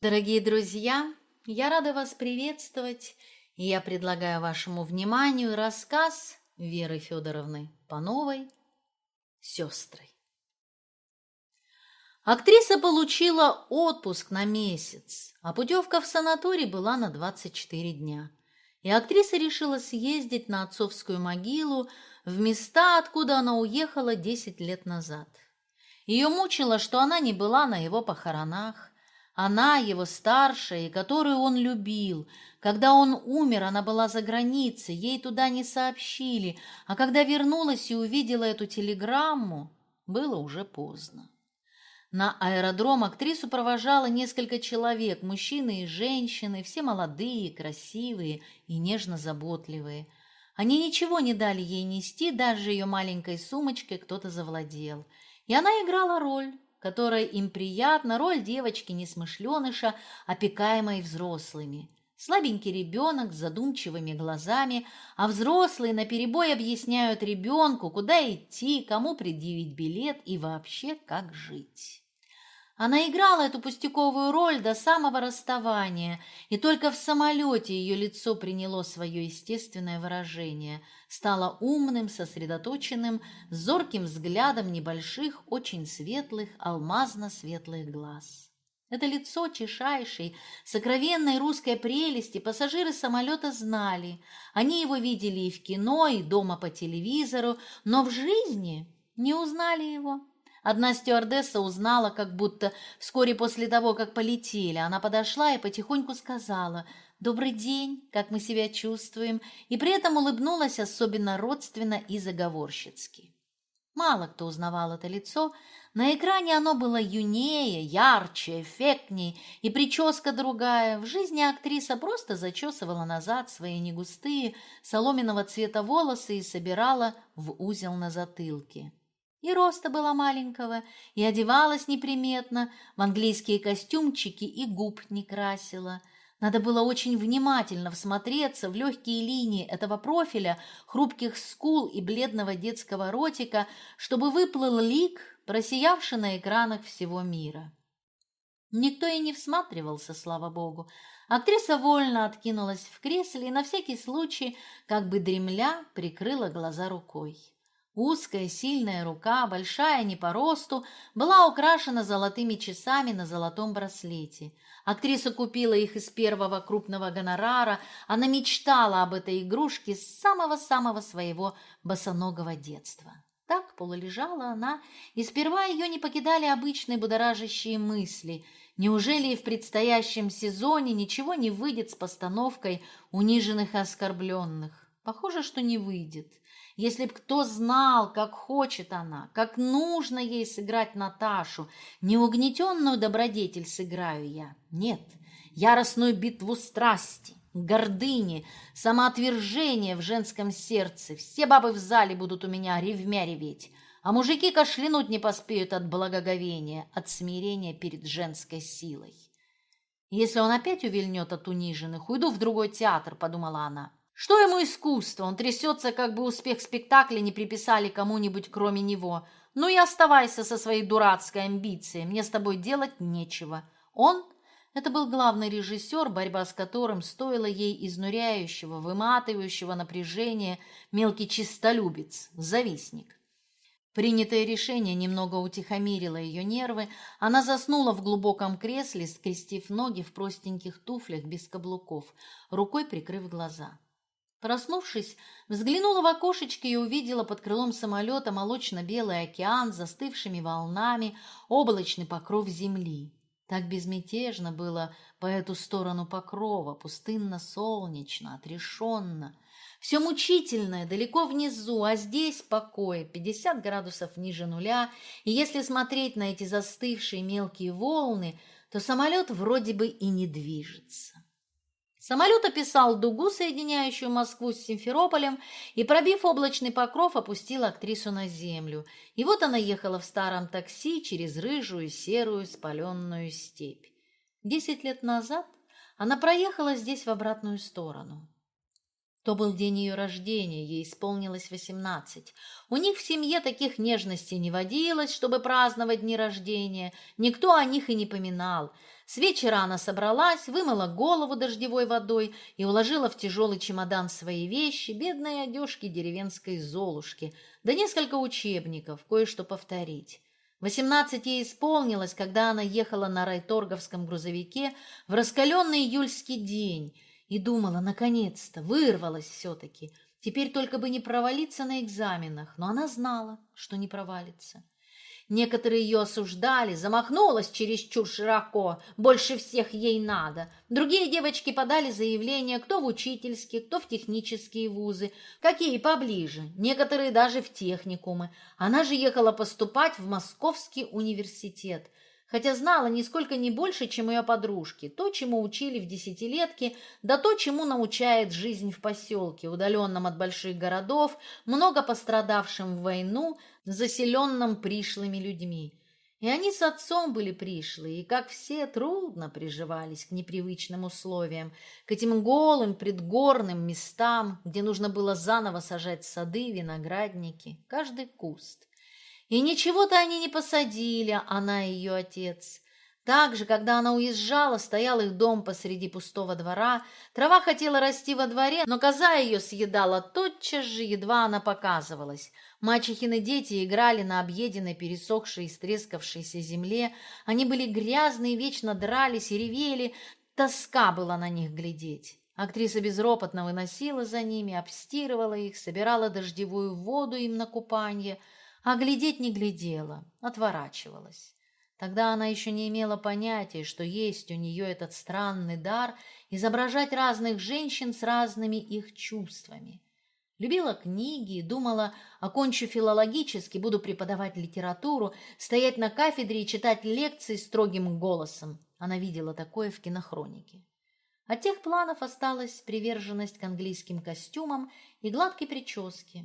Дорогие друзья, я рада вас приветствовать, и я предлагаю вашему вниманию рассказ Веры Федоровны Пановой «Сестры». Актриса получила отпуск на месяц, а путевка в санаторий была на 24 дня. И актриса решила съездить на отцовскую могилу в места, откуда она уехала 10 лет назад. Ее мучило, что она не была на его похоронах, она, его старшая, которую он любил. Когда он умер, она была за границей, ей туда не сообщили, а когда вернулась и увидела эту телеграмму, было уже поздно. На аэродром актрису провожало несколько человек, мужчины и женщины, все молодые, красивые и нежно-заботливые. Они ничего не дали ей нести, даже ее маленькой сумочкой кто-то завладел. И она играла роль, которая им приятна, роль девочки-несмышленыша, опекаемой взрослыми. Слабенький ребенок с задумчивыми глазами, а взрослые наперебой объясняют ребенку, куда идти, кому предъявить билет и вообще как жить. Она играла эту пустяковую роль до самого расставания, и только в самолете ее лицо приняло свое естественное выражение, стало умным, сосредоточенным, зорким взглядом небольших, очень светлых, алмазно-светлых глаз. Это лицо чешайшей, сокровенной русской прелести пассажиры самолета знали. Они его видели и в кино, и дома по телевизору, но в жизни не узнали его. Одна стюардесса узнала, как будто вскоре после того, как полетели. Она подошла и потихоньку сказала «Добрый день, как мы себя чувствуем?» и при этом улыбнулась особенно родственно и заговорщицки. Мало кто узнавал это лицо. На экране оно было юнее, ярче, эффектней, и прическа другая. В жизни актриса просто зачесывала назад свои негустые, соломенного цвета волосы и собирала в узел на затылке. И роста была маленького, и одевалась неприметно, в английские костюмчики и губ не красила. Надо было очень внимательно всмотреться в легкие линии этого профиля, хрупких скул и бледного детского ротика, чтобы выплыл лик, просиявший на экранах всего мира. Никто и не всматривался, слава богу. Актриса вольно откинулась в кресле и на всякий случай, как бы дремля, прикрыла глаза рукой. Узкая, сильная рука, большая не по росту, была украшена золотыми часами на золотом браслете. Актриса купила их из первого крупного гонорара. Она мечтала об этой игрушке с самого-самого своего босоногого детства. Так полулежала она, и сперва ее не покидали обычные будоражащие мысли. Неужели и в предстоящем сезоне ничего не выйдет с постановкой униженных и оскорбленных? Похоже, что не выйдет. Если б кто знал, как хочет она, как нужно ей сыграть Наташу, неугнетенную добродетель сыграю я. Нет, яростную битву страсти, гордыни, самоотвержения в женском сердце. Все бабы в зале будут у меня ревмя реветь, а мужики кашлянуть не поспеют от благоговения, от смирения перед женской силой. Если он опять увильнет от униженных, уйду в другой театр, подумала она. Что ему искусство? Он трясется, как бы успех спектакля не приписали кому-нибудь, кроме него. Ну и оставайся со своей дурацкой амбицией, мне с тобой делать нечего. Он – это был главный режиссер, борьба с которым стоила ей изнуряющего, выматывающего напряжения мелкий чистолюбец, завистник. Принятое решение немного утихомирило ее нервы. Она заснула в глубоком кресле, скрестив ноги в простеньких туфлях без каблуков, рукой прикрыв глаза. Проснувшись, взглянула в окошечко и увидела под крылом самолета молочно-белый океан с застывшими волнами, облачный покров земли. Так безмятежно было по эту сторону покрова, пустынно-солнечно, отрешенно. Все мучительное далеко внизу, а здесь покой, 50 градусов ниже нуля, и если смотреть на эти застывшие мелкие волны, то самолет вроде бы и не движется. Самолет описал дугу, соединяющую Москву с Симферополем, и, пробив облачный покров, опустил актрису на землю. И вот она ехала в старом такси через рыжую, серую, спаленную степь. Десять лет назад она проехала здесь в обратную сторону. То был день ее рождения, ей исполнилось восемнадцать. У них в семье таких нежностей не водилось, чтобы праздновать дни рождения. Никто о них и не поминал. С вечера она собралась, вымыла голову дождевой водой и уложила в тяжелый чемодан свои вещи, бедные одежки деревенской Золушки, да несколько учебников, кое-что повторить. Восемнадцать ей исполнилось, когда она ехала на райторговском грузовике в раскаленный июльский день – и думала, наконец-то, вырвалась все-таки. Теперь только бы не провалиться на экзаменах, но она знала, что не провалится. Некоторые ее осуждали, замахнулась чересчур широко, больше всех ей надо. Другие девочки подали заявления, кто в учительские, кто в технические вузы, какие поближе, некоторые даже в техникумы. Она же ехала поступать в Московский университет – хотя знала нисколько не больше, чем ее подружки, то, чему учили в десятилетке, да то, чему научает жизнь в поселке, удаленном от больших городов, много пострадавшим в войну, заселенном пришлыми людьми. И они с отцом были пришлые, и, как все, трудно приживались к непривычным условиям, к этим голым предгорным местам, где нужно было заново сажать сады, виноградники, каждый куст. И ничего-то они не посадили, она и ее отец. Также, когда она уезжала, стоял их дом посреди пустого двора. Трава хотела расти во дворе, но коза ее съедала тотчас же, едва она показывалась. Мачехины дети играли на объеденной, пересохшей и стрескавшейся земле. Они были грязные, вечно дрались и ревели. Тоска была на них глядеть. Актриса безропотно выносила за ними, обстирывала их, собирала дождевую воду им на купанье – а глядеть не глядела, отворачивалась. Тогда она еще не имела понятия, что есть у нее этот странный дар изображать разных женщин с разными их чувствами. Любила книги думала, окончу филологически, буду преподавать литературу, стоять на кафедре и читать лекции строгим голосом. Она видела такое в кинохронике. От тех планов осталась приверженность к английским костюмам и гладкой прическе.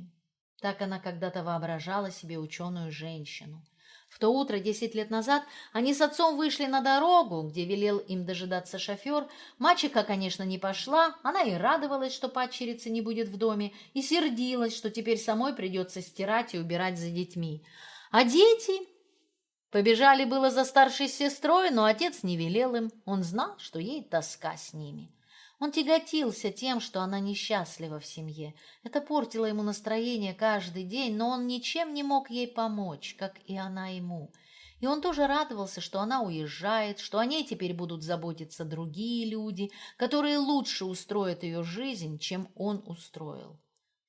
Так она когда-то воображала себе ученую женщину. В то утро, десять лет назад, они с отцом вышли на дорогу, где велел им дожидаться шофер. Мачеха, конечно, не пошла, она и радовалась, что падчерицы не будет в доме, и сердилась, что теперь самой придется стирать и убирать за детьми. А дети... Побежали было за старшей сестрой, но отец не велел им. Он знал, что ей тоска с ними. Он тяготился тем, что она несчастлива в семье. Это портило ему настроение каждый день, но он ничем не мог ей помочь, как и она ему. И он тоже радовался, что она уезжает, что о ней теперь будут заботиться другие люди, которые лучше устроят ее жизнь, чем он устроил.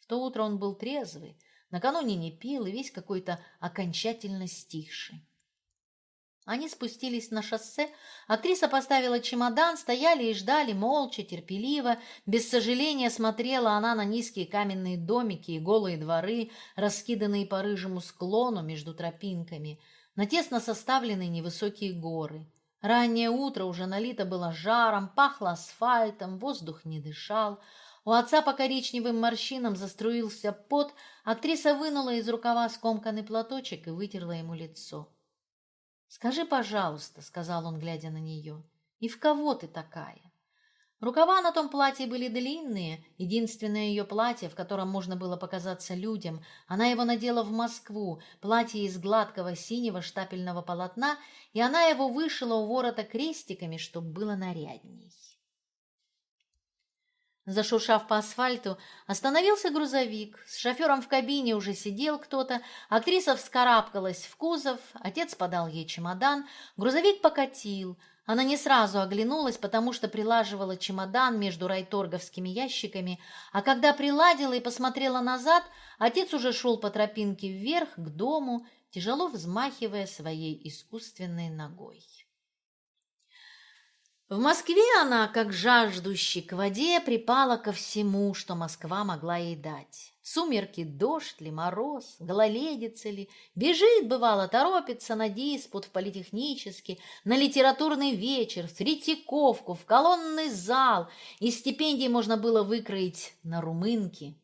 В то утро он был трезвый, накануне не пил и весь какой-то окончательно стихший. Они спустились на шоссе, актриса поставила чемодан, стояли и ждали молча, терпеливо, без сожаления смотрела она на низкие каменные домики и голые дворы, раскиданные по рыжему склону между тропинками, на тесно составленные невысокие горы. Раннее утро уже налито было жаром, пахло асфальтом, воздух не дышал. У отца по коричневым морщинам заструился пот, актриса вынула из рукава скомканный платочек и вытерла ему лицо. «Скажи, пожалуйста», — сказал он, глядя на нее, — «и в кого ты такая?» Рукава на том платье были длинные, единственное ее платье, в котором можно было показаться людям. Она его надела в Москву, платье из гладкого синего штапельного полотна, и она его вышила у ворота крестиками, чтобы было нарядней. Зашуршав по асфальту, остановился грузовик. С шофером в кабине уже сидел кто-то. Актриса вскарабкалась в кузов, отец подал ей чемодан. Грузовик покатил. Она не сразу оглянулась, потому что прилаживала чемодан между райторговскими ящиками, а когда приладила и посмотрела назад, отец уже шел по тропинке вверх к дому, тяжело взмахивая своей искусственной ногой. В Москве она, как жаждущий к воде, припала ко всему, что Москва могла ей дать. Сумерки, дождь ли, мороз, гололедица ли, бежит, бывало, торопится на диспут в политехнический, на литературный вечер, в Третьяковку, в колонный зал, и стипендии можно было выкроить на румынки.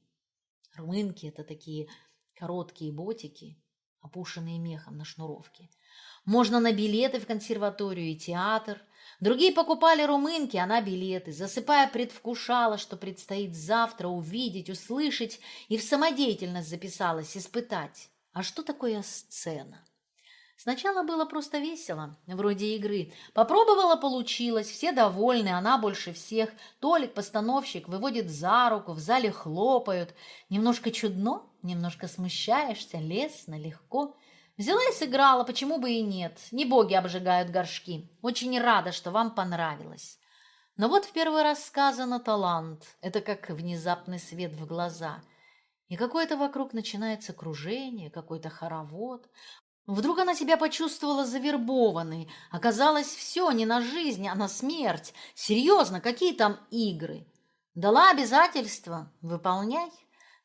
Румынки — это такие короткие ботики, опушенные мехом на шнуровке. Можно на билеты в консерваторию и театр — Другие покупали румынки, она билеты, засыпая предвкушала, что предстоит завтра увидеть, услышать, и в самодеятельность записалась испытать. А что такое сцена? Сначала было просто весело, вроде игры. Попробовала, получилось, все довольны, она больше всех. Толик, постановщик, выводит за руку, в зале хлопают. Немножко чудно, немножко смущаешься, лестно, легко. Взяла и сыграла, почему бы и нет. Не боги обжигают горшки. Очень рада, что вам понравилось. Но вот в первый раз сказано «талант». Это как внезапный свет в глаза. И какое-то вокруг начинается кружение, какой-то хоровод. Вдруг она себя почувствовала завербованной. Оказалось, все не на жизнь, а на смерть. Серьезно, какие там игры? Дала обязательства? Выполняй.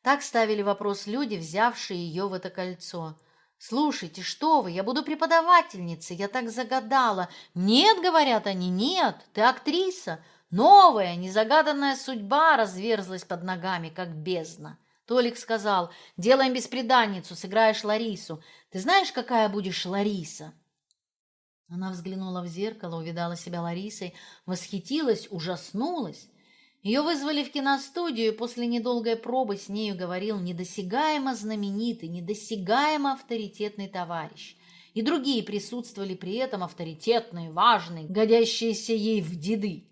Так ставили вопрос люди, взявшие ее в это кольцо. «Слушайте, что вы, я буду преподавательницей, я так загадала». «Нет», — говорят они, — «нет, ты актриса». Новая, незагаданная судьба разверзлась под ногами, как бездна. Толик сказал, делаем беспреданницу, сыграешь Ларису. Ты знаешь, какая будешь Лариса?» Она взглянула в зеркало, увидала себя Ларисой, восхитилась, ужаснулась. Ее вызвали в киностудию, и после недолгой пробы с нею говорил недосягаемо знаменитый, недосягаемо авторитетный товарищ. И другие присутствовали при этом авторитетные, важные, годящиеся ей в деды.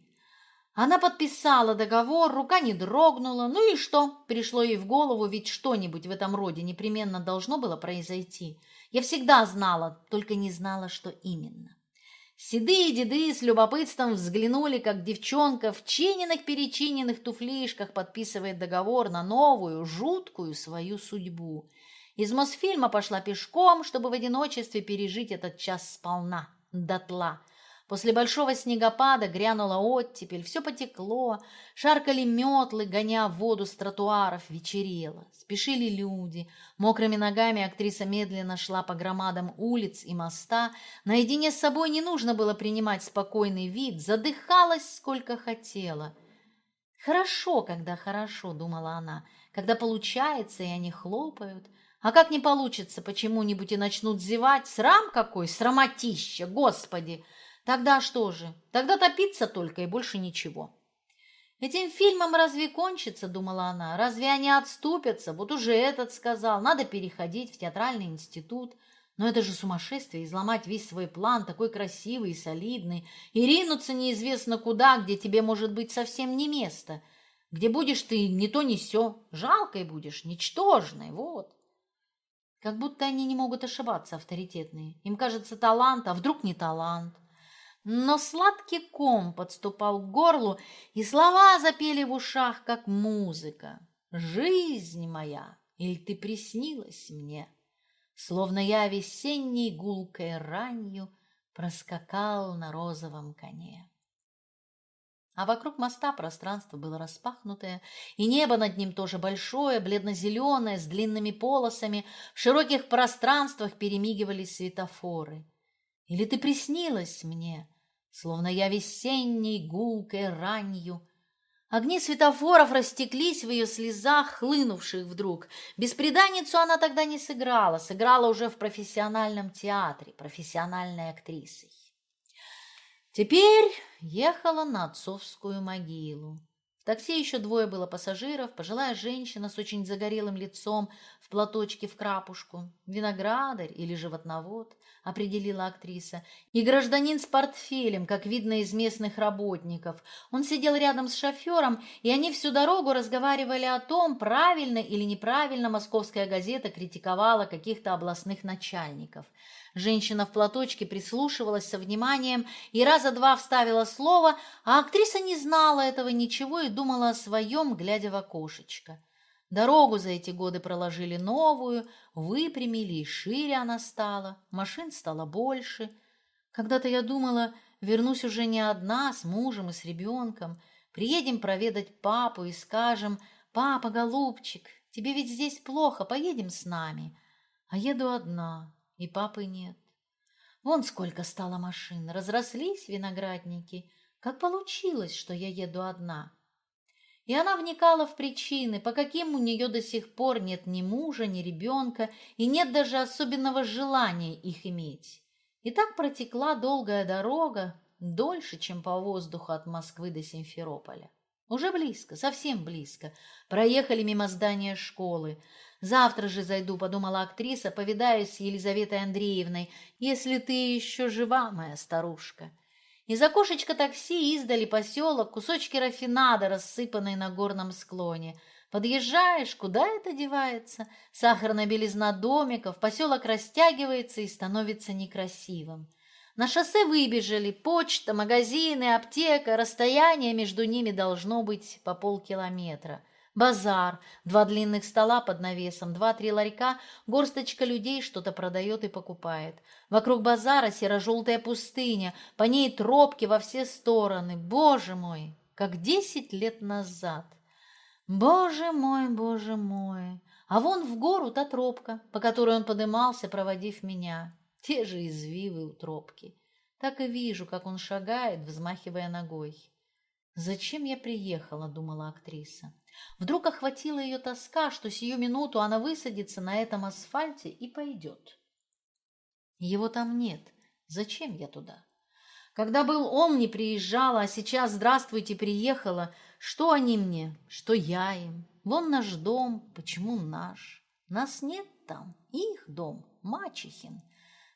Она подписала договор, рука не дрогнула. Ну и что? Пришло ей в голову, ведь что-нибудь в этом роде непременно должно было произойти. Я всегда знала, только не знала, что именно. Седые деды с любопытством взглянули, как девчонка в чиненных-перечиненных туфлишках подписывает договор на новую, жуткую свою судьбу. Из Мосфильма пошла пешком, чтобы в одиночестве пережить этот час сполна, дотла – После большого снегопада грянула оттепель, все потекло, шаркали метлы, гоня воду с тротуаров, вечерело. Спешили люди. Мокрыми ногами актриса медленно шла по громадам улиц и моста. Наедине с собой не нужно было принимать спокойный вид, задыхалась сколько хотела. «Хорошо, когда хорошо», — думала она, — «когда получается, и они хлопают». А как не получится почему-нибудь и начнут зевать? Срам какой, срамотища, господи! Тогда что же? Тогда топиться только и больше ничего. Этим фильмом разве кончится, думала она, разве они отступятся? Вот уже этот сказал, надо переходить в театральный институт. Но это же сумасшествие, изломать весь свой план, такой красивый и солидный, и ринуться неизвестно куда, где тебе может быть совсем не место, где будешь ты не то не сё, жалкой будешь, ничтожной, вот. Как будто они не могут ошибаться, авторитетные. Им кажется талант, а вдруг не талант. Но сладкий ком подступал к горлу, и слова запели в ушах, как музыка. «Жизнь моя, или ты приснилась мне?» Словно я весенней гулкой ранью проскакал на розовом коне. А вокруг моста пространство было распахнутое, и небо над ним тоже большое, бледно-зеленое, с длинными полосами. В широких пространствах перемигивались светофоры. «Или ты приснилась мне?» Словно я весенней гулкой ранью. Огни светофоров растеклись в ее слезах, хлынувших вдруг. Беспреданницу она тогда не сыграла, сыграла уже в профессиональном театре, профессиональной актрисой. Теперь ехала на отцовскую могилу. Такси еще двое было пассажиров, пожилая женщина с очень загорелым лицом в платочке в крапушку, виноградарь или животновод, определила актриса, и гражданин с портфелем, как видно из местных работников. Он сидел рядом с шофером, и они всю дорогу разговаривали о том, правильно или неправильно московская газета критиковала каких-то областных начальников. Женщина в платочке прислушивалась со вниманием и раза два вставила слово, а актриса не знала этого ничего и думала о своем, глядя в окошечко. Дорогу за эти годы проложили новую, выпрямили, и шире она стала, машин стало больше. Когда-то я думала, вернусь уже не одна, с мужем и с ребенком. Приедем проведать папу и скажем, «Папа, голубчик, тебе ведь здесь плохо, поедем с нами». А еду одна, и папы нет. Вон сколько стало машин, разрослись виноградники. Как получилось, что я еду одна? И она вникала в причины, по каким у нее до сих пор нет ни мужа, ни ребенка, и нет даже особенного желания их иметь. И так протекла долгая дорога, дольше, чем по воздуху от Москвы до Симферополя. Уже близко, совсем близко. Проехали мимо здания школы. Завтра же зайду, подумала актриса, повидаюсь с Елизаветой Андреевной, если ты еще жива, моя старушка. Из окошечка такси издали поселок, кусочки рафинада, рассыпанные на горном склоне. Подъезжаешь, куда это девается? Сахарная белизна домиков, поселок растягивается и становится некрасивым. На шоссе выбежали почта, магазины, аптека, расстояние между ними должно быть по полкилометра. Базар, два длинных стола под навесом, два-три ларька, горсточка людей что-то продает и покупает. Вокруг базара серо-желтая пустыня, по ней тропки во все стороны. Боже мой, как десять лет назад. Боже мой, боже мой. А вон в гору та тропка, по которой он подымался, проводив меня те же извивы у тропки. Так и вижу, как он шагает, взмахивая ногой. «Зачем я приехала?» — думала актриса. Вдруг охватила ее тоска, что сию минуту она высадится на этом асфальте и пойдет. Его там нет. Зачем я туда? Когда был он, не приезжала, а сейчас, здравствуйте, приехала. Что они мне, что я им? Вон наш дом, почему наш? Нас нет там, их дом, мачехин.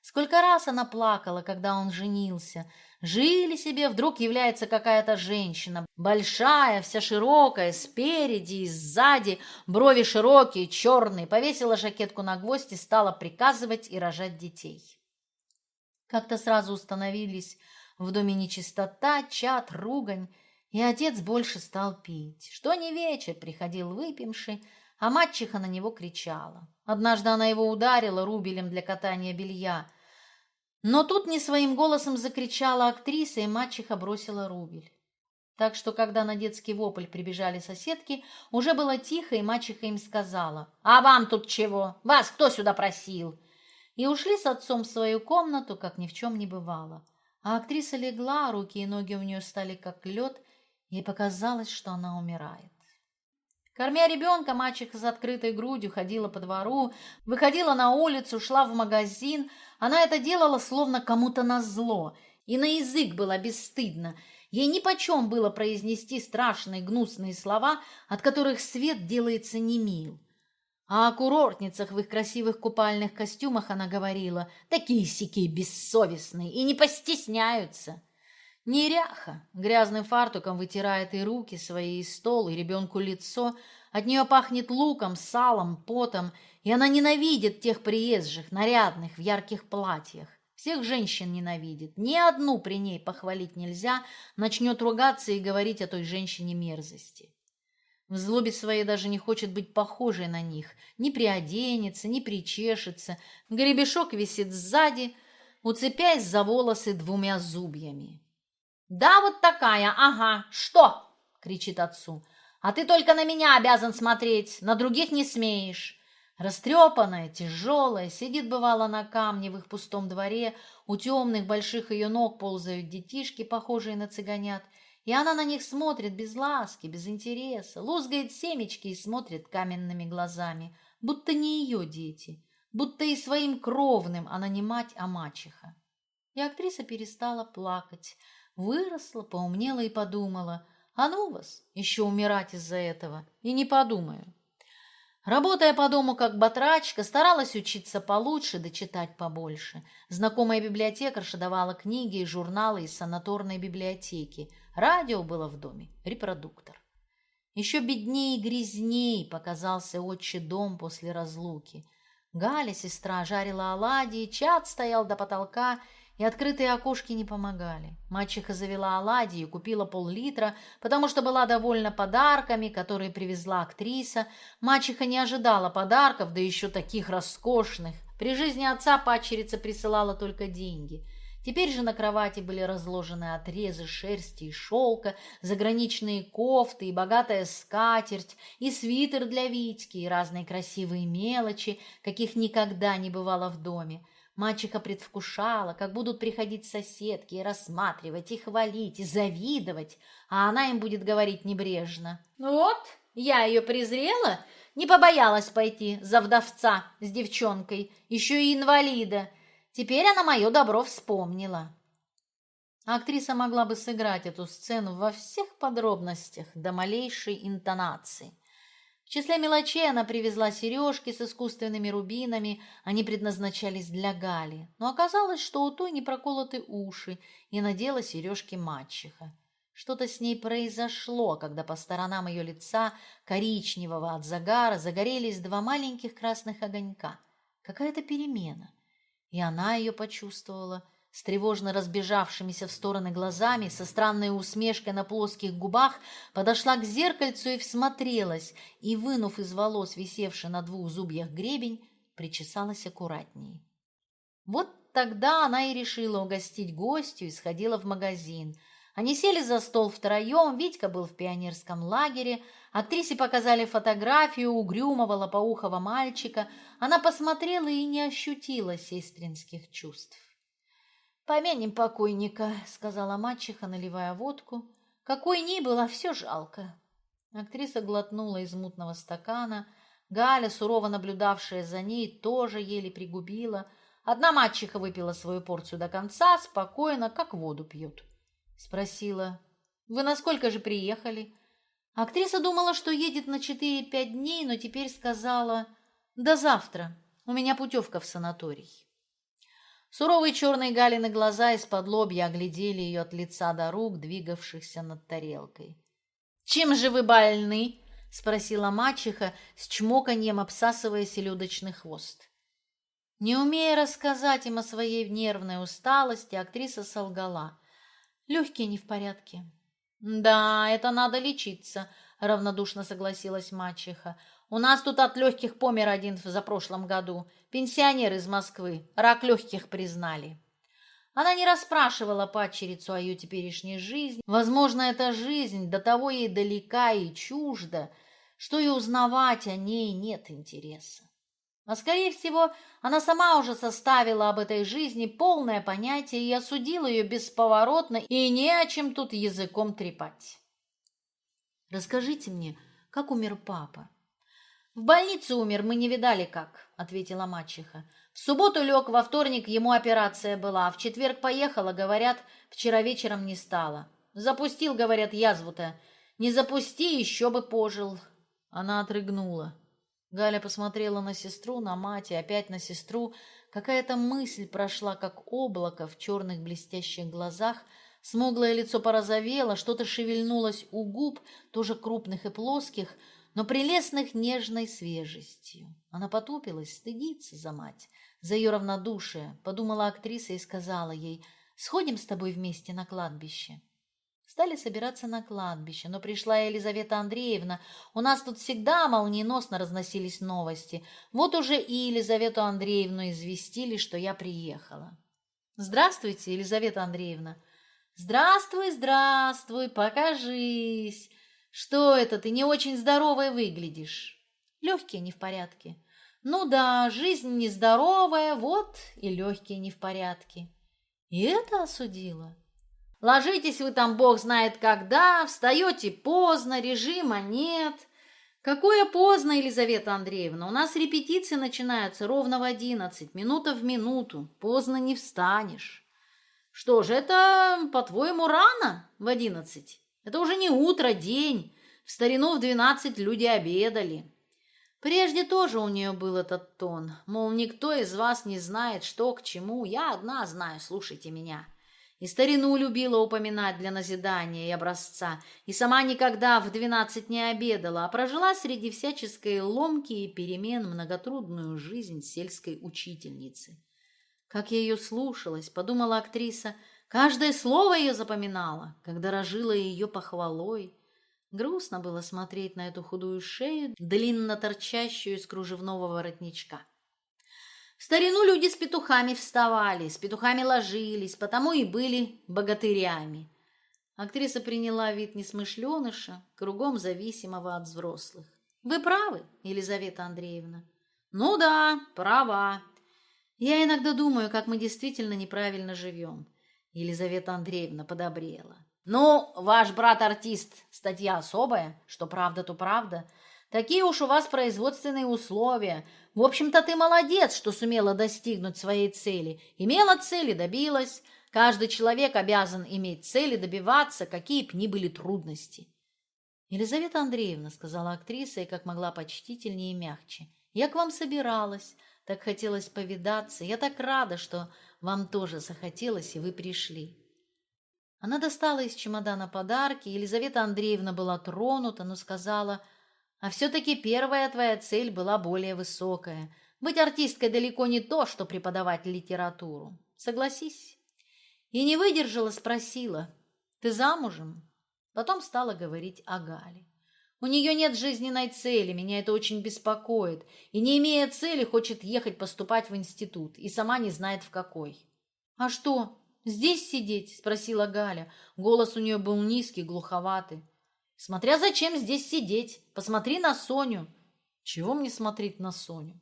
Сколько раз она плакала, когда он женился. Жили себе, вдруг является какая-то женщина, большая, вся широкая, спереди и сзади, брови широкие, черные, повесила жакетку на гвоздь и стала приказывать и рожать детей. Как-то сразу установились в доме нечистота, чад, ругань, и отец больше стал пить. Что не вечер приходил выпивший, а мачеха на него кричала. Однажды она его ударила рубелем для катания белья – но тут не своим голосом закричала актриса, и мачеха бросила рубль. Так что, когда на детский вопль прибежали соседки, уже было тихо, и мачеха им сказала, «А вам тут чего? Вас кто сюда просил?» И ушли с отцом в свою комнату, как ни в чем не бывало. А актриса легла, руки и ноги у нее стали как лед, ей показалось, что она умирает. Кормя ребенка, мачеха с открытой грудью ходила по двору, выходила на улицу, шла в магазин. Она это делала словно кому-то назло, и на язык было бесстыдно. Ей нипочем было произнести страшные гнусные слова, от которых свет делается немил. А о курортницах в их красивых купальных костюмах она говорила, такие-сякие бессовестные и не постесняются. Неряха грязным фартуком вытирает и руки свои, и стол, и ребенку лицо. От нее пахнет луком, салом, потом, и она ненавидит тех приезжих, нарядных, в ярких платьях. Всех женщин ненавидит. Ни одну при ней похвалить нельзя, начнет ругаться и говорить о той женщине мерзости. В злобе своей даже не хочет быть похожей на них. Ни приоденется, ни причешется. Гребешок висит сзади, уцепяясь за волосы двумя зубьями. «Да, вот такая, ага, что?» — кричит отцу. «А ты только на меня обязан смотреть, на других не смеешь». Растрепанная, тяжелая, сидит, бывало, на камне в их пустом дворе, у темных больших ее ног ползают детишки, похожие на цыганят, и она на них смотрит без ласки, без интереса, лузгает семечки и смотрит каменными глазами, будто не ее дети, будто и своим кровным она не мать, а мачеха. И актриса перестала плакать, Выросла, поумнела и подумала, а ну вас, еще умирать из-за этого, и не подумаю. Работая по дому как батрачка, старалась учиться получше да читать побольше. Знакомая библиотекарша давала книги и журналы из санаторной библиотеки. Радио было в доме, репродуктор. Еще беднее и грязней показался отчий дом после разлуки. Галя, сестра, жарила оладьи, чад стоял до потолка, и открытые окошки не помогали. Мачеха завела оладьи и купила пол-литра, потому что была довольна подарками, которые привезла актриса. Мачеха не ожидала подарков, да еще таких роскошных. При жизни отца пачерица присылала только деньги. Теперь же на кровати были разложены отрезы шерсти и шелка, заграничные кофты и богатая скатерть, и свитер для Витьки, и разные красивые мелочи, каких никогда не бывало в доме. Мачеха предвкушала, как будут приходить соседки и рассматривать, и хвалить, и завидовать, а она им будет говорить небрежно. «Вот, я ее презрела, не побоялась пойти за вдовца с девчонкой, еще и инвалида. Теперь она мое добро вспомнила». Актриса могла бы сыграть эту сцену во всех подробностях, до малейшей интонации. В числе мелочей она привезла сережки с искусственными рубинами, они предназначались для Гали, но оказалось, что у той не проколоты уши, и надела сережки мачеха. Что-то с ней произошло, когда по сторонам ее лица, коричневого от загара, загорелись два маленьких красных огонька. Какая-то перемена. И она ее почувствовала – с тревожно разбежавшимися в стороны глазами, со странной усмешкой на плоских губах, подошла к зеркальцу и всмотрелась, и, вынув из волос висевший на двух зубьях гребень, причесалась аккуратней. Вот тогда она и решила угостить гостю и сходила в магазин. Они сели за стол втроем, Витька был в пионерском лагере, актрисе показали фотографию угрюмого лопоухого мальчика. Она посмотрела и не ощутила сестринских чувств. «Помянем покойника», — сказала мачеха, наливая водку. «Какой ни было, все жалко». Актриса глотнула из мутного стакана. Галя, сурово наблюдавшая за ней, тоже еле пригубила. Одна мачеха выпила свою порцию до конца, спокойно, как воду пьют. Спросила, «Вы на сколько же приехали?» Актриса думала, что едет на четыре-пять дней, но теперь сказала, «До завтра. У меня путевка в санаторий». Суровые черные Галины глаза из-под лобья оглядели ее от лица до рук, двигавшихся над тарелкой. «Чем же вы больны?» — спросила мачеха, с чмоканьем обсасывая селедочный хвост. Не умея рассказать им о своей нервной усталости, актриса солгала. «Легкие не в порядке». «Да, это надо лечиться», — равнодушно согласилась мачеха. У нас тут от легких помер один в запрошлом году. Пенсионер из Москвы. Рак легких признали. Она не расспрашивала падчерицу о ее теперешней жизни. Возможно, эта жизнь до того ей далека и чужда, что и узнавать о ней нет интереса. А, скорее всего, она сама уже составила об этой жизни полное понятие и осудила ее бесповоротно, и не о чем тут языком трепать. «Расскажите мне, как умер папа?» «В больнице умер, мы не видали как», — ответила мачеха. «В субботу лег, во вторник ему операция была, а в четверг поехала, говорят, вчера вечером не стало. Запустил, говорят, язву-то. Не запусти, еще бы пожил». Она отрыгнула. Галя посмотрела на сестру, на мать и опять на сестру. Какая-то мысль прошла, как облако в черных блестящих глазах. Смуглое лицо порозовело, что-то шевельнулось у губ, тоже крупных и плоских, но прелестных нежной свежестью. Она потупилась, стыдится за мать, за ее равнодушие, подумала актриса и сказала ей, «Сходим с тобой вместе на кладбище». Стали собираться на кладбище, но пришла Елизавета Андреевна. У нас тут всегда молниеносно разносились новости. Вот уже и Елизавету Андреевну известили, что я приехала. «Здравствуйте, Елизавета Андреевна!» «Здравствуй, здравствуй, покажись!» Что это, ты не очень здоровая выглядишь? Легкие не в порядке. Ну да, жизнь нездоровая, вот и легкие не в порядке. И это осудила. Ложитесь вы там, бог знает когда, встаете поздно, режима нет. Какое поздно, Елизавета Андреевна, у нас репетиции начинаются ровно в одиннадцать, минута в минуту, поздно не встанешь. Что же, это, по-твоему, рано в одиннадцать? Это уже не утро, день. В старину в двенадцать люди обедали. Прежде тоже у нее был этот тон, мол, никто из вас не знает, что к чему, я одна знаю, слушайте меня. И старину любила упоминать для назидания и образца, и сама никогда в двенадцать не обедала, а прожила среди всяческой ломки и перемен многотрудную жизнь сельской учительницы. Как я ее слушалась, подумала актриса, Каждое слово ее запоминала, когда рожила ее похвалой. Грустно было смотреть на эту худую шею, длинно торчащую из кружевного воротничка. В старину люди с петухами вставали, с петухами ложились, потому и были богатырями. Актриса приняла вид несмышленыша, кругом зависимого от взрослых. «Вы правы, Елизавета Андреевна?» «Ну да, права. Я иногда думаю, как мы действительно неправильно живем. Елизавета Андреевна подобрела. «Ну, ваш брат-артист, статья особая, что правда, то правда. Такие уж у вас производственные условия. В общем-то, ты молодец, что сумела достигнуть своей цели. Имела цели, добилась. Каждый человек обязан иметь цели, добиваться, какие б ни были трудности. «Елизавета Андреевна», — сказала актриса и как могла почтительнее и мягче, — «я к вам собиралась, так хотелось повидаться. Я так рада, что вам тоже захотелось, и вы пришли». Она достала из чемодана подарки, Елизавета Андреевна была тронута, но сказала, «А все-таки первая твоя цель была более высокая. Быть артисткой далеко не то, что преподавать литературу. Согласись?» И не выдержала, спросила, «Ты замужем?» Потом стала говорить о Гале. У нее нет жизненной цели, меня это очень беспокоит. И не имея цели, хочет ехать поступать в институт, и сама не знает в какой. «А что, здесь сидеть?» – спросила Галя. Голос у нее был низкий, глуховатый. «Смотря зачем здесь сидеть. Посмотри на Соню». «Чего мне смотреть на Соню?»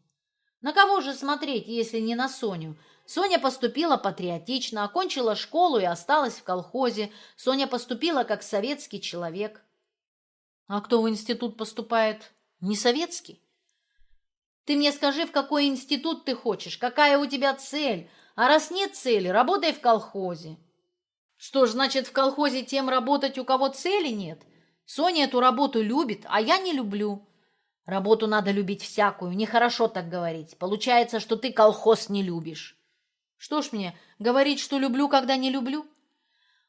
«На кого же смотреть, если не на Соню? Соня поступила патриотично, окончила школу и осталась в колхозе. Соня поступила как советский человек. А кто в институт поступает? Не советский? Ты мне скажи, в какой институт ты хочешь, какая у тебя цель. А раз нет цели, работай в колхозе. Что ж, значит, в колхозе тем работать, у кого цели нет? Соня эту работу любит, а я не люблю. Работу надо любить всякую, нехорошо так говорить. Получается, что ты колхоз не любишь. Что ж мне, говорить, что люблю, когда не люблю?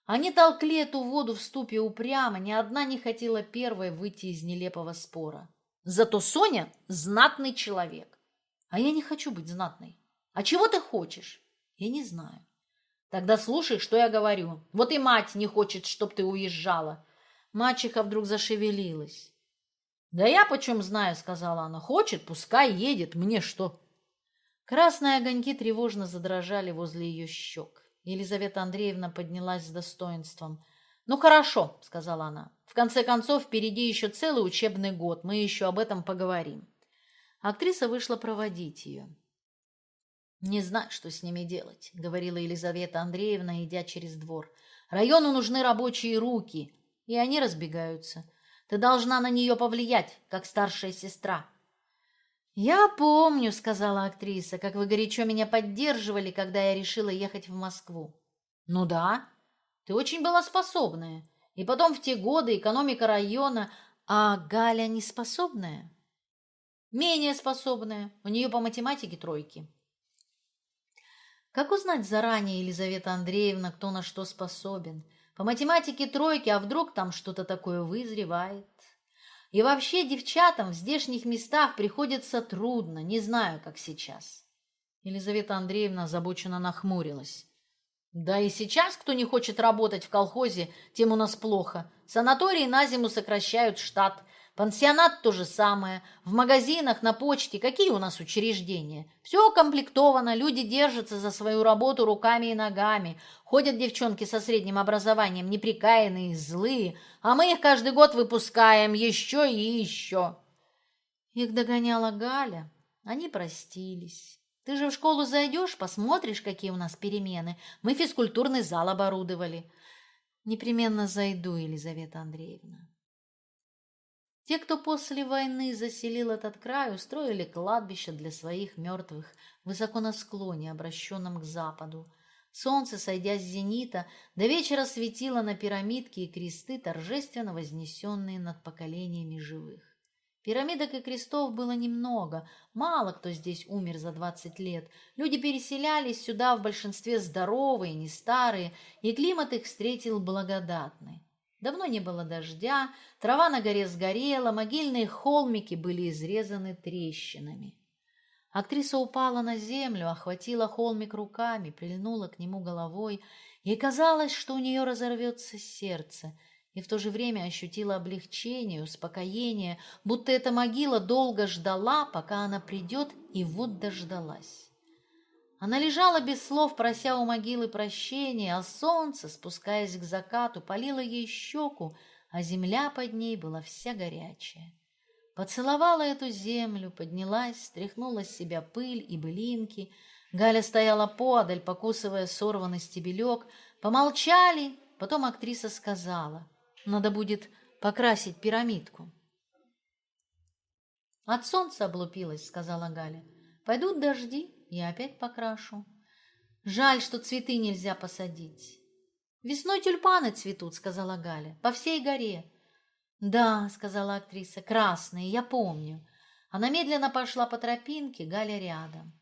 Они толкли эту воду в ступе упрямо, ни одна не хотела первой выйти из нелепого спора. Зато Соня знатный человек. А я не хочу быть знатной. А чего ты хочешь? Я не знаю. Тогда слушай, что я говорю. Вот и мать не хочет, чтоб ты уезжала. Мачеха вдруг зашевелилась. «Да я почем знаю», — сказала она. «Хочет, пускай едет. Мне что?» Красные огоньки тревожно задрожали возле ее щек. Елизавета Андреевна поднялась с достоинством. «Ну хорошо», — сказала она. «В конце концов, впереди еще целый учебный год. Мы еще об этом поговорим». Актриса вышла проводить ее. «Не знаю, что с ними делать», — говорила Елизавета Андреевна, идя через двор. «Району нужны рабочие руки, и они разбегаются. Ты должна на нее повлиять, как старшая сестра». «Я помню», — сказала актриса, — «как вы горячо меня поддерживали, когда я решила ехать в Москву». «Ну да, ты очень была способная. И потом в те годы экономика района, а Галя не способная?» «Менее способная. У нее по математике тройки». Как узнать заранее, Елизавета Андреевна, кто на что способен? По математике тройки, а вдруг там что-то такое вызревает? И вообще девчатам в здешних местах приходится трудно, не знаю, как сейчас. Елизавета Андреевна озабоченно нахмурилась. Да и сейчас, кто не хочет работать в колхозе, тем у нас плохо. Санатории на зиму сокращают штат, Пансионат то же самое. В магазинах, на почте. Какие у нас учреждения? Все комплектовано. Люди держатся за свою работу руками и ногами. Ходят девчонки со средним образованием, неприкаянные, злые. А мы их каждый год выпускаем еще и еще. Их догоняла Галя. Они простились. Ты же в школу зайдешь, посмотришь, какие у нас перемены. Мы физкультурный зал оборудовали. Непременно зайду, Елизавета Андреевна. Те, кто после войны заселил этот край, устроили кладбище для своих мертвых высоко на склоне, обращенном к западу. Солнце, сойдя с зенита, до вечера светило на пирамидки и кресты, торжественно вознесенные над поколениями живых. Пирамидок и крестов было немного, мало кто здесь умер за двадцать лет. Люди переселялись сюда в большинстве здоровые, не старые, и климат их встретил благодатный. Давно не было дождя, трава на горе сгорела, могильные холмики были изрезаны трещинами. Актриса упала на землю, охватила холмик руками, прильнула к нему головой. Ей казалось, что у нее разорвется сердце, и в то же время ощутила облегчение, успокоение, будто эта могила долго ждала, пока она придет, и вот дождалась. Она лежала без слов, прося у могилы прощения, а солнце, спускаясь к закату, палило ей щеку, а земля под ней была вся горячая. Поцеловала эту землю, поднялась, стряхнула с себя пыль и былинки. Галя стояла подаль, покусывая сорванный стебелек. Помолчали, потом актриса сказала, надо будет покрасить пирамидку. «От солнца облупилась», — сказала Галя. «Пойдут дожди, я опять покрашу. Жаль, что цветы нельзя посадить. Весной тюльпаны цветут, сказала Галя, по всей горе. Да, сказала актриса, красные, я помню. Она медленно пошла по тропинке, Галя рядом.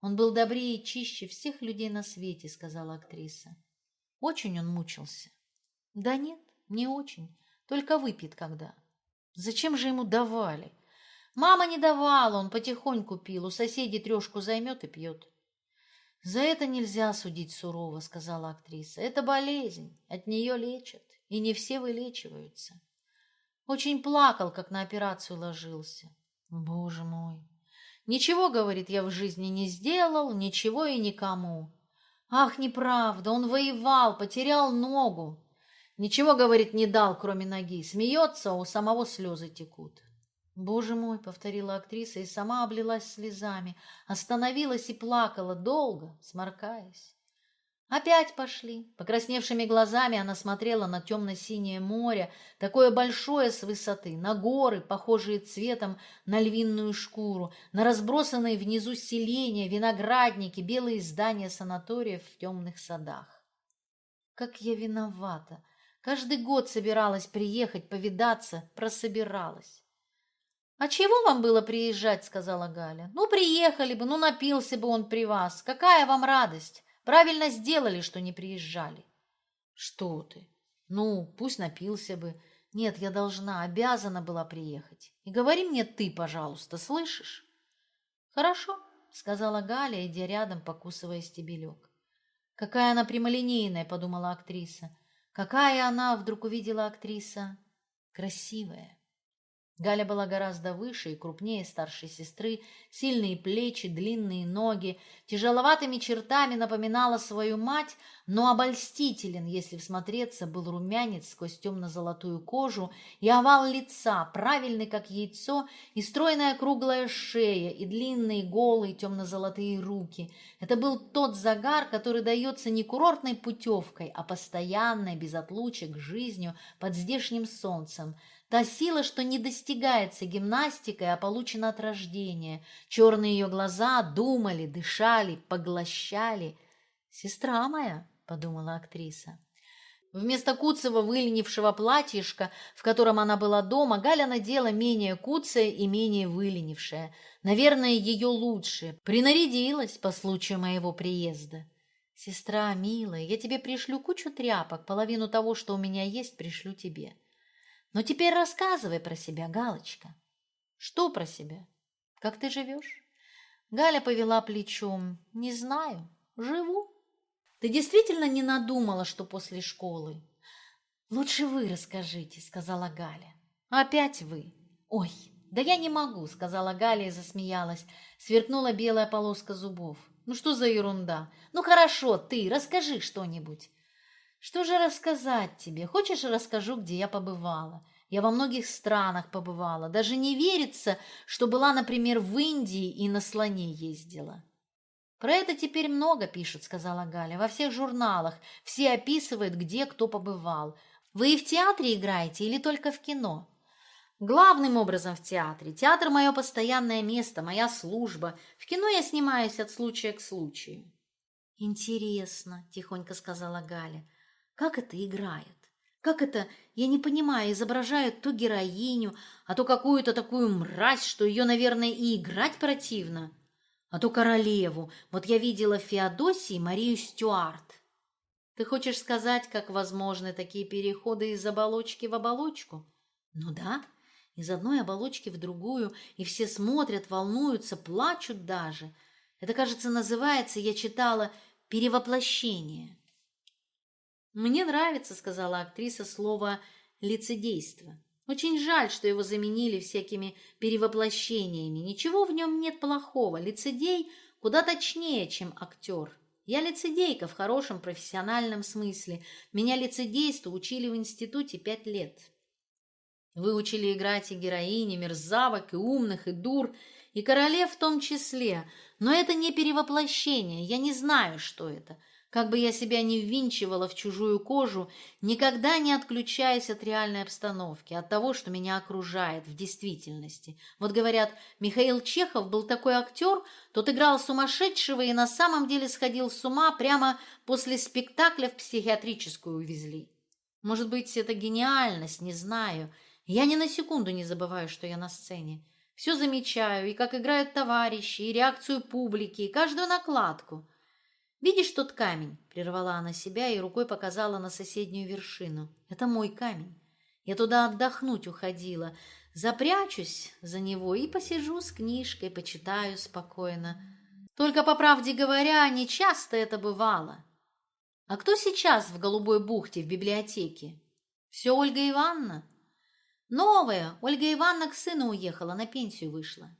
Он был добрее и чище всех людей на свете, сказала актриса. Очень он мучился. Да нет, не очень, только выпьет когда. Зачем же ему давали? Мама не давала, он потихоньку пил, у соседей трешку займет и пьет. «За это нельзя судить сурово», — сказала актриса. «Это болезнь, от нее лечат, и не все вылечиваются». Очень плакал, как на операцию ложился. Боже мой! Ничего, говорит, я в жизни не сделал, ничего и никому. Ах, неправда, он воевал, потерял ногу. Ничего, говорит, не дал, кроме ноги. Смеется, а у самого слезы текут. «Боже мой!» — повторила актриса и сама облилась слезами, остановилась и плакала долго, сморкаясь. Опять пошли. Покрасневшими глазами она смотрела на темно-синее море, такое большое с высоты, на горы, похожие цветом на львиную шкуру, на разбросанные внизу селения, виноградники, белые здания санаториев в темных садах. Как я виновата! Каждый год собиралась приехать, повидаться, прособиралась. «А чего вам было приезжать?» — сказала Галя. «Ну, приехали бы, ну, напился бы он при вас. Какая вам радость!» Правильно сделали, что не приезжали. Что ты? Ну, пусть напился бы. Нет, я должна, обязана была приехать. И говори мне ты, пожалуйста, слышишь? Хорошо, сказала Галя, идя рядом, покусывая стебелек. Какая она прямолинейная, подумала актриса. Какая она, вдруг увидела актриса, красивая. Галя была гораздо выше и крупнее старшей сестры, сильные плечи, длинные ноги, тяжеловатыми чертами напоминала свою мать, но обольстителен, если всмотреться, был румянец сквозь темно-золотую кожу и овал лица, правильный как яйцо, и стройная круглая шея, и длинные голые темно-золотые руки. Это был тот загар, который дается не курортной путевкой, а постоянной, без отлучек, жизнью под здешним солнцем – Та сила, что не достигается гимнастикой, а получена от рождения. Черные ее глаза думали, дышали, поглощали. «Сестра моя», — подумала актриса. Вместо куцего выленившего платьишка, в котором она была дома, Галя надела менее куцее и менее выленившее. Наверное, ее лучшее. Принарядилась по случаю моего приезда. «Сестра, милая, я тебе пришлю кучу тряпок, половину того, что у меня есть, пришлю тебе». Но теперь рассказывай про себя, Галочка. Что про себя? Как ты живешь? Галя повела плечом. Не знаю. Живу. Ты действительно не надумала, что после школы? Лучше вы расскажите, сказала Галя. Опять вы. Ой, да я не могу, сказала Галя и засмеялась. Сверкнула белая полоска зубов. Ну что за ерунда? Ну хорошо, ты расскажи что-нибудь. Что же рассказать тебе? Хочешь, расскажу, где я побывала? Я во многих странах побывала. Даже не верится, что была, например, в Индии и на слоне ездила. Про это теперь много пишут, сказала Галя. Во всех журналах все описывают, где кто побывал. Вы и в театре играете или только в кино? Главным образом в театре. Театр – мое постоянное место, моя служба. В кино я снимаюсь от случая к случаю. Интересно, тихонько сказала Галя. Как это играют? Как это, я не понимаю, изображают то героиню, а то какую-то такую мразь, что ее, наверное, и играть противно, а то королеву. Вот я видела в Феодосии Марию Стюарт. Ты хочешь сказать, как возможны такие переходы из оболочки в оболочку? Ну да, из одной оболочки в другую, и все смотрят, волнуются, плачут даже. Это, кажется, называется, я читала, перевоплощение. «Мне нравится», — сказала актриса, слово «лицедейство». Очень жаль, что его заменили всякими перевоплощениями. Ничего в нем нет плохого. Лицедей куда точнее, чем актер. Я лицедейка в хорошем профессиональном смысле. Меня лицедейству учили в институте пять лет. Выучили играть и героини, мерзавок, и умных, и дур, и королев в том числе. Но это не перевоплощение, я не знаю, что это. Как бы я себя не ввинчивала в чужую кожу, никогда не отключаясь от реальной обстановки, от того, что меня окружает в действительности. Вот говорят, Михаил Чехов был такой актер, тот играл сумасшедшего и на самом деле сходил с ума прямо после спектакля в психиатрическую увезли. Может быть, это гениальность, не знаю. Я ни на секунду не забываю, что я на сцене. Все замечаю, и как играют товарищи, и реакцию публики, и каждую накладку. «Видишь тот камень?» — прервала она себя и рукой показала на соседнюю вершину. «Это мой камень. Я туда отдохнуть уходила. Запрячусь за него и посижу с книжкой, почитаю спокойно. Только, по правде говоря, не часто это бывало. А кто сейчас в Голубой бухте в библиотеке? Все Ольга Ивановна?» «Новая. Ольга Ивановна к сыну уехала, на пенсию вышла».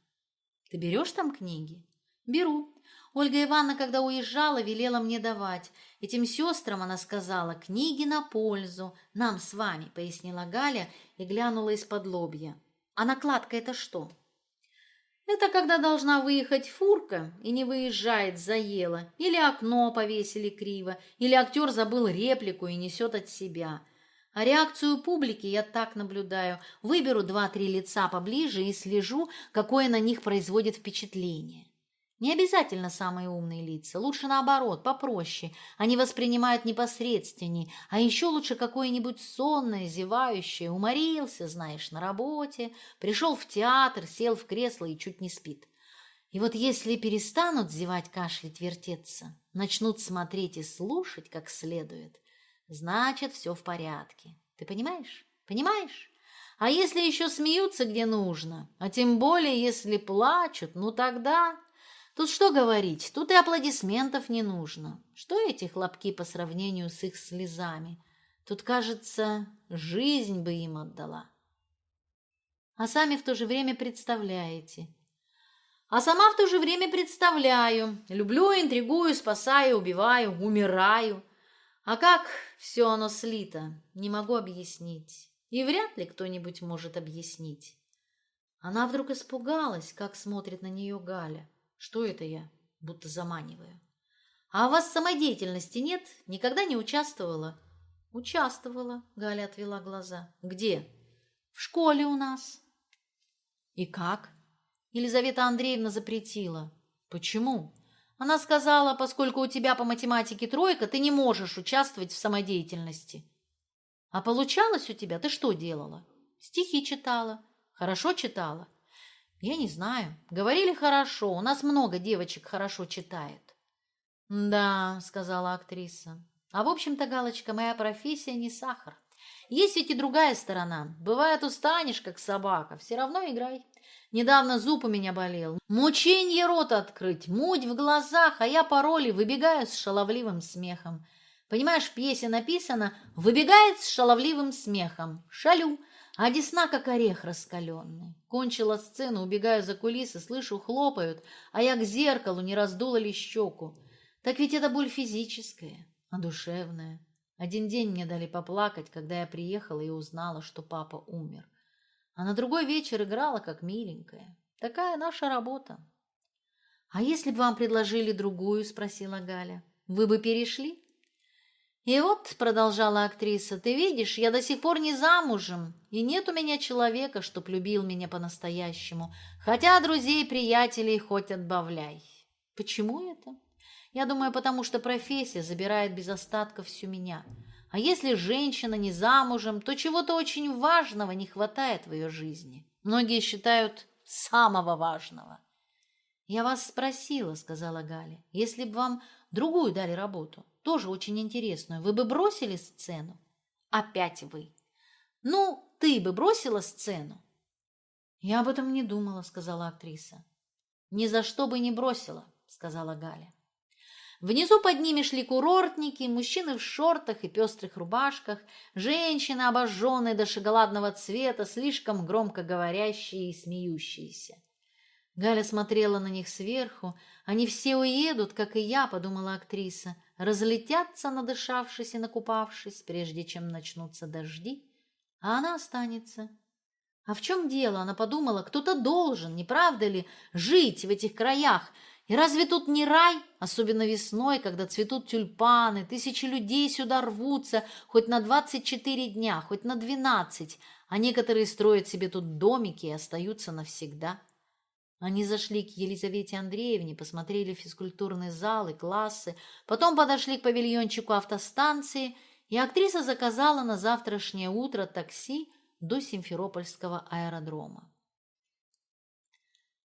«Ты берешь там книги?» «Беру. Ольга Ивановна, когда уезжала, велела мне давать. Этим сестрам она сказала, книги на пользу, нам с вами, пояснила Галя и глянула из-под лобья. А накладка это что? Это когда должна выехать фурка и не выезжает, заела, или окно повесили криво, или актер забыл реплику и несет от себя. А реакцию публики я так наблюдаю. Выберу два-три лица поближе и слежу, какое на них производит впечатление. Не обязательно самые умные лица, лучше наоборот, попроще. Они воспринимают непосредственней, а еще лучше какое-нибудь сонное, зевающее. Уморился, знаешь, на работе, пришел в театр, сел в кресло и чуть не спит. И вот если перестанут зевать, кашлять, вертеться, начнут смотреть и слушать как следует, значит, все в порядке. Ты понимаешь? Понимаешь? А если еще смеются где нужно, а тем более если плачут, ну тогда... Тут что говорить, тут и аплодисментов не нужно. Что эти хлопки по сравнению с их слезами? Тут, кажется, жизнь бы им отдала. А сами в то же время представляете. А сама в то же время представляю. Люблю, интригую, спасаю, убиваю, умираю. А как все оно слито, не могу объяснить. И вряд ли кто-нибудь может объяснить. Она вдруг испугалась, как смотрит на нее Галя. Что это я? Будто заманиваю. А у вас самодеятельности нет? Никогда не участвовала? Участвовала, Галя отвела глаза. Где? В школе у нас. И как? Елизавета Андреевна запретила. Почему? Она сказала, поскольку у тебя по математике тройка, ты не можешь участвовать в самодеятельности. А получалось у тебя? Ты что делала? Стихи читала. Хорошо читала. Я не знаю. Говорили хорошо. У нас много девочек хорошо читает. Да, сказала актриса. А в общем-то, Галочка, моя профессия не сахар. Есть ведь и другая сторона. Бывает, устанешь, как собака. Все равно играй. Недавно зуб у меня болел. Мученье рот открыть, муть в глазах, а я по роли выбегаю с шаловливым смехом. Понимаешь, в пьесе написано «выбегает с шаловливым смехом». Шалю а десна как орех раскаленный. Кончила сцену, убегаю за кулисы, слышу, хлопают, а я к зеркалу не раздула ли щеку. Так ведь это боль физическая, а душевная. Один день мне дали поплакать, когда я приехала и узнала, что папа умер. А на другой вечер играла, как миленькая. Такая наша работа. «А если бы вам предложили другую?» – спросила Галя. «Вы бы перешли?» «И вот», — продолжала актриса, — «ты видишь, я до сих пор не замужем, и нет у меня человека, чтоб любил меня по-настоящему, хотя друзей, приятелей хоть отбавляй». Почему это? Я думаю, потому что профессия забирает без остатка всю меня. А если женщина не замужем, то чего-то очень важного не хватает в ее жизни. Многие считают самого важного. «Я вас спросила», — сказала Галя, — «если бы вам другую дали работу, тоже очень интересную. Вы бы бросили сцену? Опять вы. Ну, ты бы бросила сцену? Я об этом не думала, сказала актриса. Ни за что бы не бросила, сказала Галя. Внизу под ними шли курортники, мужчины в шортах и пестрых рубашках, женщины, обожженные до шоколадного цвета, слишком громко говорящие и смеющиеся. Галя смотрела на них сверху. «Они все уедут, как и я», — подумала актриса разлетятся, надышавшись и накупавшись, прежде чем начнутся дожди, а она останется. А в чем дело? Она подумала, кто-то должен, не правда ли, жить в этих краях, И разве тут не рай, особенно весной, когда цветут тюльпаны, тысячи людей сюда рвутся хоть на 24 дня, хоть на 12, а некоторые строят себе тут домики и остаются навсегда. Они зашли к Елизавете Андреевне, посмотрели физкультурный зал и классы, потом подошли к павильончику автостанции, и актриса заказала на завтрашнее утро такси до Симферопольского аэродрома.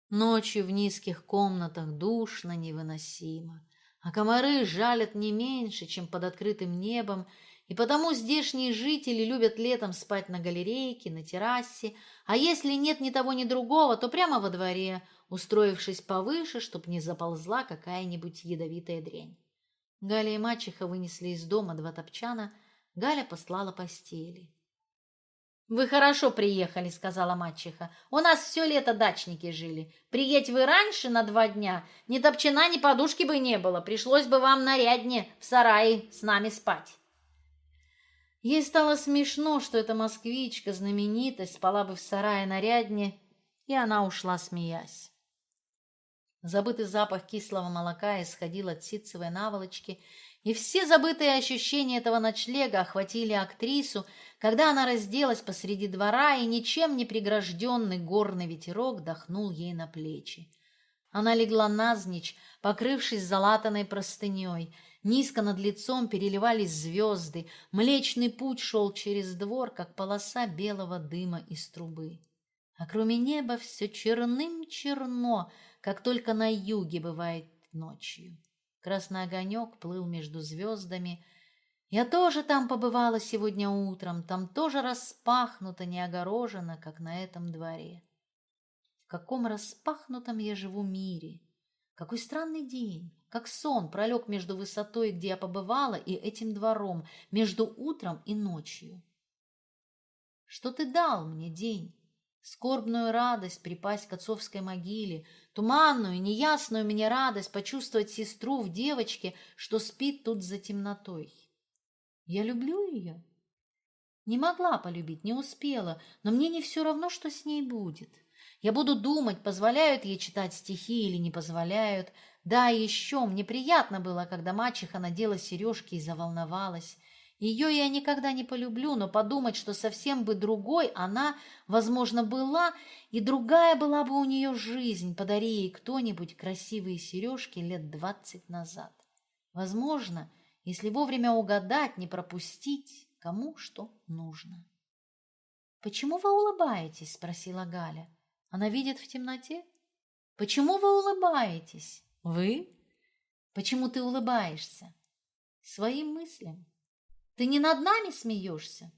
Ночью в низких комнатах душно невыносимо, а комары жалят не меньше, чем под открытым небом, и потому здешние жители любят летом спать на галерейке, на террасе, а если нет ни того, ни другого, то прямо во дворе, устроившись повыше, чтоб не заползла какая-нибудь ядовитая дрянь. Галя и мачеха вынесли из дома два топчана, Галя послала постели. «Вы хорошо приехали», — сказала мачеха. «У нас все лето дачники жили. Приедь вы раньше на два дня, ни топчана, ни подушки бы не было. Пришлось бы вам наряднее в сарае с нами спать». Ей стало смешно, что эта москвичка, знаменитость, спала бы в сарае наряднее, и она ушла, смеясь. Забытый запах кислого молока исходил от ситцевой наволочки, и все забытые ощущения этого ночлега охватили актрису, когда она разделась посреди двора, и ничем не прегражденный горный ветерок дохнул ей на плечи. Она легла навзничь, покрывшись залатанной простыней, Низко над лицом переливались звезды, Млечный путь шел через двор, Как полоса белого дыма из трубы. А кроме неба все черным-черно, Как только на юге бывает ночью. Красный огонек плыл между звездами. Я тоже там побывала сегодня утром, Там тоже распахнуто, не огорожено, Как на этом дворе. В каком распахнутом я живу мире! Какой странный день! Как сон пролег между высотой, где я побывала, и этим двором, между утром и ночью. Что ты дал мне день? Скорбную радость припасть к отцовской могиле, туманную, неясную мне радость почувствовать сестру в девочке, что спит тут за темнотой. Я люблю ее. Не могла полюбить, не успела, но мне не все равно, что с ней будет. Я буду думать, позволяют ей читать стихи или не позволяют, да, еще мне приятно было, когда мачеха надела сережки и заволновалась. Ее я никогда не полюблю, но подумать, что совсем бы другой она, возможно, была, и другая была бы у нее жизнь, подари ей кто-нибудь красивые сережки лет двадцать назад. Возможно, если вовремя угадать, не пропустить, кому что нужно. «Почему вы улыбаетесь?» — спросила Галя. «Она видит в темноте?» «Почему вы улыбаетесь?» Вы? Почему ты улыбаешься? Своим мыслям. Ты не над нами смеешься?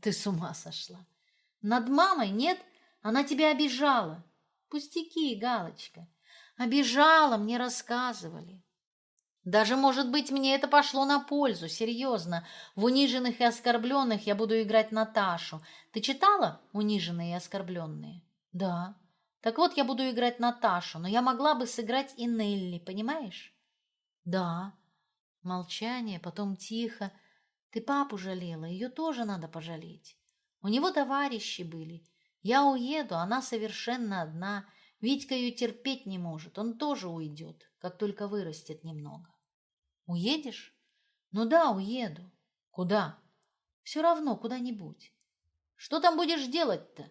Ты с ума сошла. Над мамой нет, она тебя обижала. Пустяки, Галочка. Обижала, мне рассказывали. Даже, может быть, мне это пошло на пользу, серьезно. В «Униженных и оскорбленных» я буду играть Наташу. Ты читала «Униженные и оскорбленные»? Да. Так вот, я буду играть Наташу, но я могла бы сыграть и Нелли, понимаешь? Да. Молчание, потом тихо. Ты папу жалела, ее тоже надо пожалеть. У него товарищи были. Я уеду, она совершенно одна. Витька ее терпеть не может, он тоже уйдет, как только вырастет немного. Уедешь? Ну да, уеду. Куда? Все равно, куда-нибудь. Что там будешь делать-то?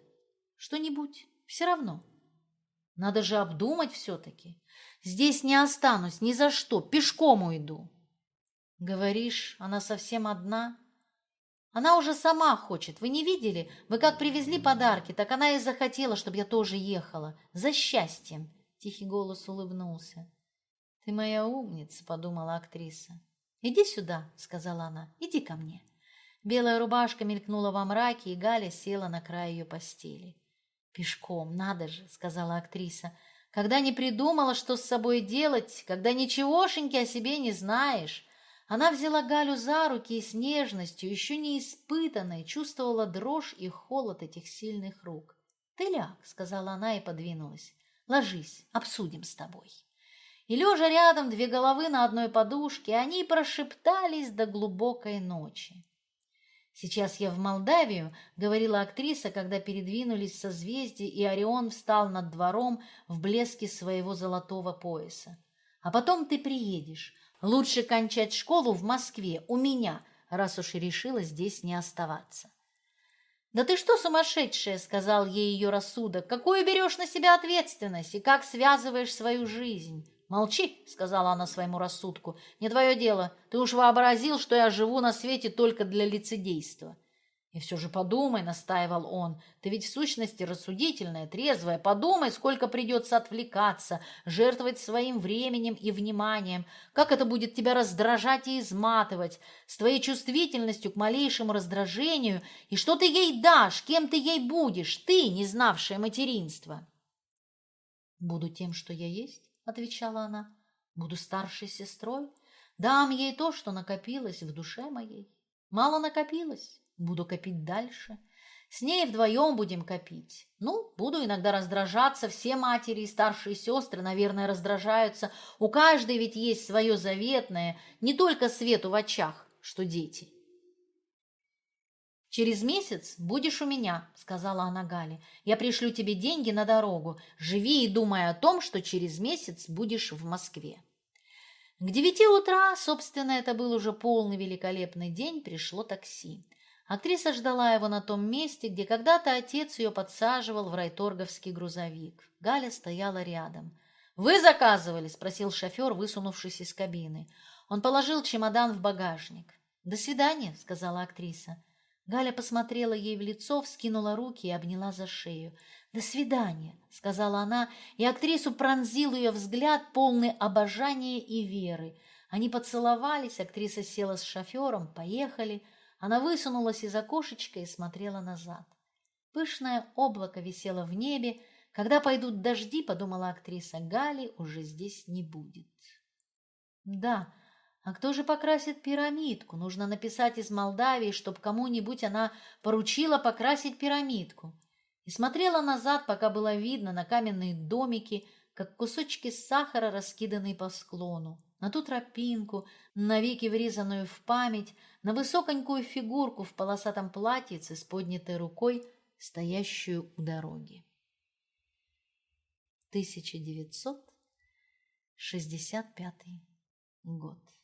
Что-нибудь, все равно. Надо же обдумать все-таки. Здесь не останусь ни за что, пешком уйду. Говоришь, она совсем одна? Она уже сама хочет. Вы не видели? Вы как привезли подарки, так она и захотела, чтобы я тоже ехала. За счастьем. Тихий голос улыбнулся. Ты моя умница, подумала актриса. Иди сюда, сказала она. Иди ко мне. Белая рубашка мелькнула во мраке, и Галя села на край ее постели. «Пешком, надо же», — сказала актриса. «Когда не придумала, что с собой делать, когда ничегошеньки о себе не знаешь». Она взяла Галю за руки и с нежностью, еще не испытанной, чувствовала дрожь и холод этих сильных рук. «Ты ляг», — сказала она и подвинулась. «Ложись, обсудим с тобой». И, лежа рядом, две головы на одной подушке, они прошептались до глубокой ночи. «Сейчас я в Молдавию», — говорила актриса, когда передвинулись созвездия, и Орион встал над двором в блеске своего золотого пояса. А потом ты приедешь. Лучше кончать школу в Москве, у меня, раз уж и решила здесь не оставаться. «Да ты что, сумасшедшая!» — сказал ей ее рассудок. «Какую берешь на себя ответственность и как связываешь свою жизнь?» «Молчи!» — сказала она своему рассудку. «Не твое дело. Ты уж вообразил, что я живу на свете только для лицедейства». «И все же подумай», — настаивал он, — «ты ведь в сущности рассудительная, трезвая. Подумай, сколько придется отвлекаться, жертвовать своим временем и вниманием, как это будет тебя раздражать и изматывать, с твоей чувствительностью к малейшему раздражению, и что ты ей дашь, кем ты ей будешь, ты, не знавшая материнства». «Буду тем, что я есть», — отвечала она, — «буду старшей сестрой, дам ей то, что накопилось в душе моей. Мало накопилось». Буду копить дальше. С ней вдвоем будем копить. Ну, буду иногда раздражаться. Все матери и старшие сестры, наверное, раздражаются. У каждой ведь есть свое заветное, не только свету в очах, что дети. «Через месяц будешь у меня», — сказала она Гале. «Я пришлю тебе деньги на дорогу. Живи и думай о том, что через месяц будешь в Москве». К девяти утра, собственно, это был уже полный великолепный день, пришло такси. Актриса ждала его на том месте, где когда-то отец ее подсаживал в райторговский грузовик. Галя стояла рядом. «Вы заказывали?» – спросил шофер, высунувшись из кабины. Он положил чемодан в багажник. «До свидания», – сказала актриса. Галя посмотрела ей в лицо, вскинула руки и обняла за шею. «До свидания», — сказала она, и актрису пронзил ее взгляд, полный обожания и веры. Они поцеловались, актриса села с шофером, поехали — она высунулась из окошечка и смотрела назад. Пышное облако висело в небе. Когда пойдут дожди, подумала актриса, Гали уже здесь не будет. Да, а кто же покрасит пирамидку? Нужно написать из Молдавии, чтоб кому-нибудь она поручила покрасить пирамидку. И смотрела назад, пока было видно на каменные домики, как кусочки сахара, раскиданные по склону на ту тропинку, навеки врезанную в память, на высоконькую фигурку в полосатом платьице с поднятой рукой, стоящую у дороги. 1965 год.